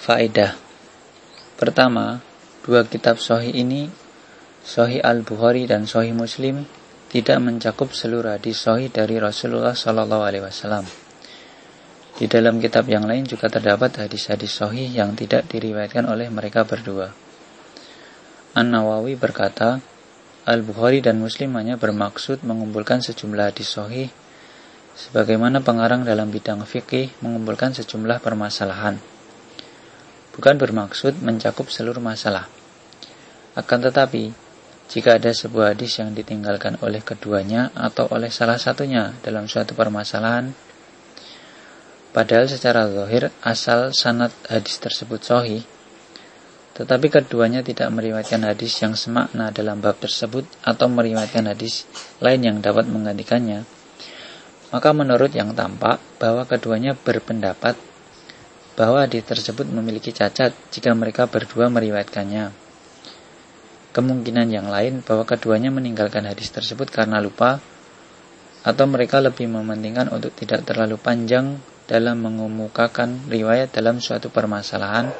Faedah Pertama, dua kitab Sahih ini, Sahih Al-Bukhari dan Sahih Muslim, tidak mencakup seluruh hadis Sahih dari Rasulullah Sallallahu Alaihi Wasallam. Di dalam kitab yang lain juga terdapat hadis-hadis Sahih yang tidak diriwayatkan oleh mereka berdua. An-Nawawi berkata, Al-Bukhari dan Muslim hanya bermaksud mengumpulkan sejumlah hadis Sahih sebagaimana pengarang dalam bidang fikih mengumpulkan sejumlah permasalahan bukan bermaksud mencakup seluruh masalah. Akan tetapi, jika ada sebuah hadis yang ditinggalkan oleh keduanya atau oleh salah satunya dalam suatu permasalahan, padahal secara zahir asal sanad hadis tersebut sahih, tetapi keduanya tidak meriwayatkan hadis yang semakna dalam bab tersebut atau meriwayatkan hadis lain yang dapat menggantikannya, maka menurut yang tampak bahwa keduanya berpendapat bahwa hadis tersebut memiliki cacat jika mereka berdua meriwayatkannya. Kemungkinan yang lain bahwa keduanya meninggalkan hadis tersebut karena lupa atau mereka lebih mementingkan untuk tidak terlalu panjang dalam mengemukakan riwayat dalam suatu permasalahan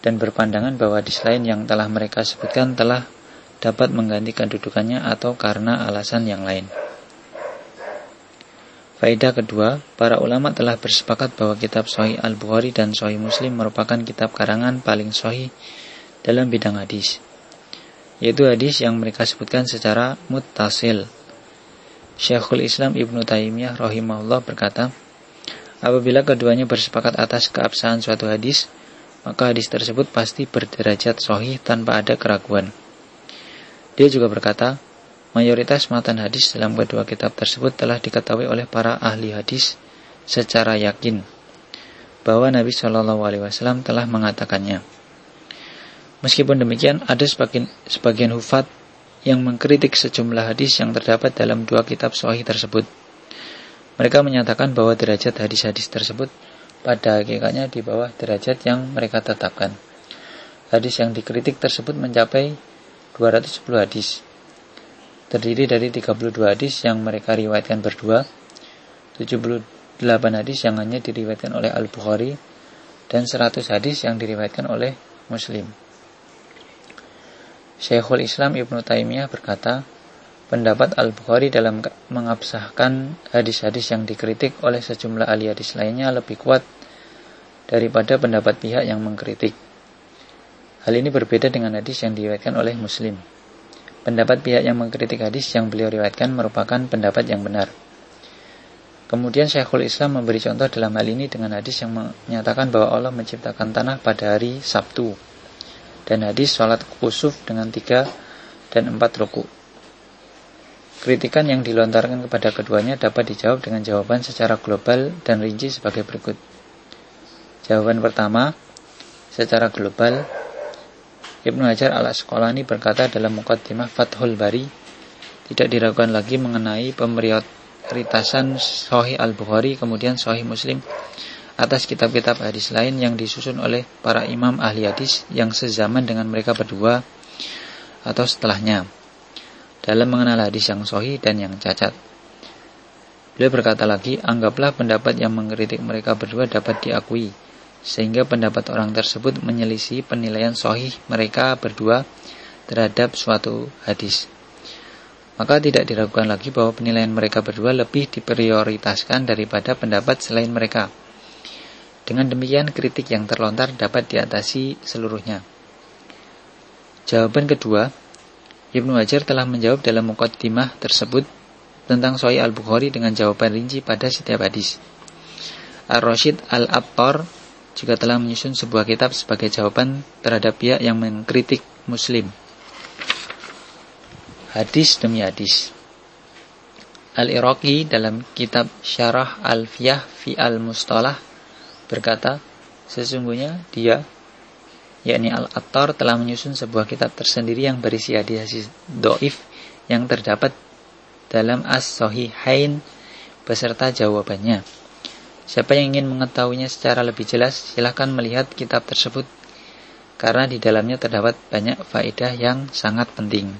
dan berpandangan bahwa hadis lain yang telah mereka sebutkan telah dapat menggantikan dudukannya atau karena alasan yang lain. Faedah kedua, para ulama telah bersepakat bahwa kitab Sahih Al-Bukhari dan Sahih Muslim merupakan kitab karangan paling sahih dalam bidang hadis. Yaitu hadis yang mereka sebutkan secara muttasil. Syekhul Islam Ibnu Taimiyah rahimahullah berkata, apabila keduanya bersepakat atas keabsahan suatu hadis, maka hadis tersebut pasti berderajat sahih tanpa ada keraguan. Dia juga berkata, Mayoritas matan hadis dalam kedua kitab tersebut telah diketahui oleh para ahli hadis secara yakin bahwa Nabi Shallallahu Alaihi Wasallam telah mengatakannya. Meskipun demikian, ada sebagian, sebagian hufat yang mengkritik sejumlah hadis yang terdapat dalam dua kitab sahih tersebut. Mereka menyatakan bahwa derajat hadis-hadis tersebut pada hakikatnya di bawah derajat yang mereka tetapkan. Hadis yang dikritik tersebut mencapai 210 hadis terdiri dari 32 hadis yang mereka riwayatkan berdua, 78 hadis yang hanya diriwayatkan oleh Al-Bukhari, dan 100 hadis yang diriwayatkan oleh Muslim. Syekhul Islam Ibnu Taimiyah berkata, pendapat Al-Bukhari dalam mengabsahkan hadis-hadis yang dikritik oleh sejumlah ahli hadis lainnya lebih kuat daripada pendapat pihak yang mengkritik. Hal ini berbeda dengan hadis yang diriwayatkan oleh Muslim. Pendapat pihak yang mengkritik hadis yang beliau riwayatkan merupakan pendapat yang benar. Kemudian Syekhul Islam memberi contoh dalam hal ini dengan hadis yang menyatakan bahwa Allah menciptakan tanah pada hari Sabtu dan hadis sholat kusuf dengan tiga dan empat ruku. Kritikan yang dilontarkan kepada keduanya dapat dijawab dengan jawaban secara global dan rinci sebagai berikut. Jawaban pertama, secara global, Ibnu Hajar al Asqalani berkata dalam Muqaddimah Fathul Bari tidak diragukan lagi mengenai pemerioritasan Sahih Al-Bukhari kemudian Sahih Muslim atas kitab-kitab hadis lain yang disusun oleh para imam ahli hadis yang sezaman dengan mereka berdua atau setelahnya dalam mengenal hadis yang sahih dan yang cacat. Beliau berkata lagi, anggaplah pendapat yang mengkritik mereka berdua dapat diakui sehingga pendapat orang tersebut menyelisih penilaian sohih mereka berdua terhadap suatu hadis. Maka tidak diragukan lagi bahwa penilaian mereka berdua lebih diprioritaskan daripada pendapat selain mereka. Dengan demikian kritik yang terlontar dapat diatasi seluruhnya. Jawaban kedua, Ibnu Hajar telah menjawab dalam mukaddimah tersebut tentang Sahih Al-Bukhari dengan jawaban rinci pada setiap hadis. Ar-Rasyid Al-Abtar juga telah menyusun sebuah kitab sebagai jawaban terhadap pihak yang mengkritik Muslim. Hadis demi hadis. Al-Iraqi dalam kitab Syarah Al-Fiyah fi Al-Mustalah berkata, sesungguhnya dia yakni Al-Attar telah menyusun sebuah kitab tersendiri yang berisi hadis-hadis doif yang terdapat dalam As-Sahihain beserta jawabannya. Siapa yang ingin mengetahuinya secara lebih jelas, silahkan melihat kitab tersebut karena di dalamnya terdapat banyak faedah yang sangat penting.